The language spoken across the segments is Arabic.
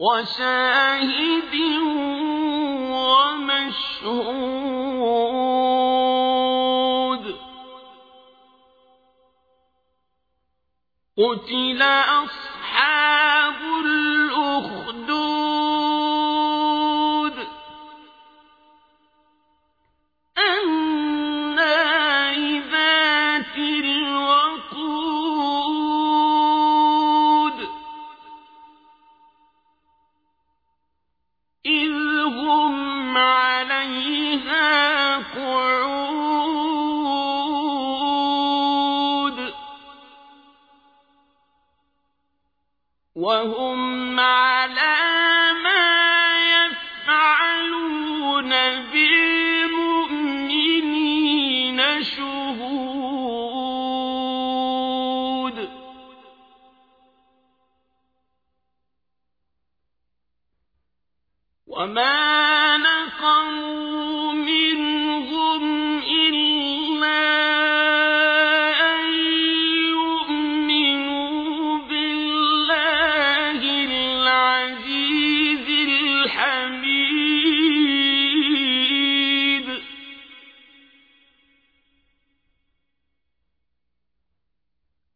وشاهد ومشهود. قتل أصحاب وهم على ما يفعلون بالمؤمنين شهود. وما نقموا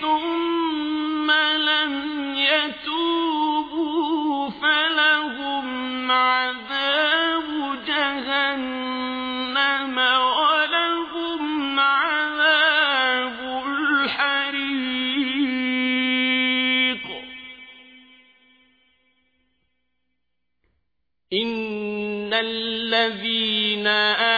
ثم لم يتوبوا فلهم عذاب جهنم ولهم عذاب الحريق. إن الذين آمنوا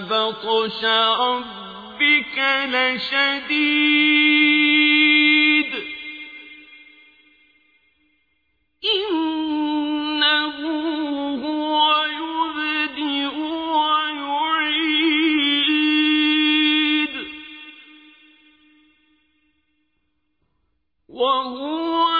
بطش ربك لشديد. إنه هو يبدئ ويعيد. وهو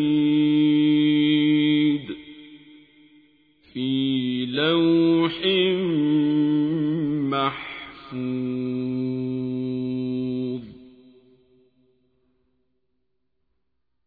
لوح محفوظ.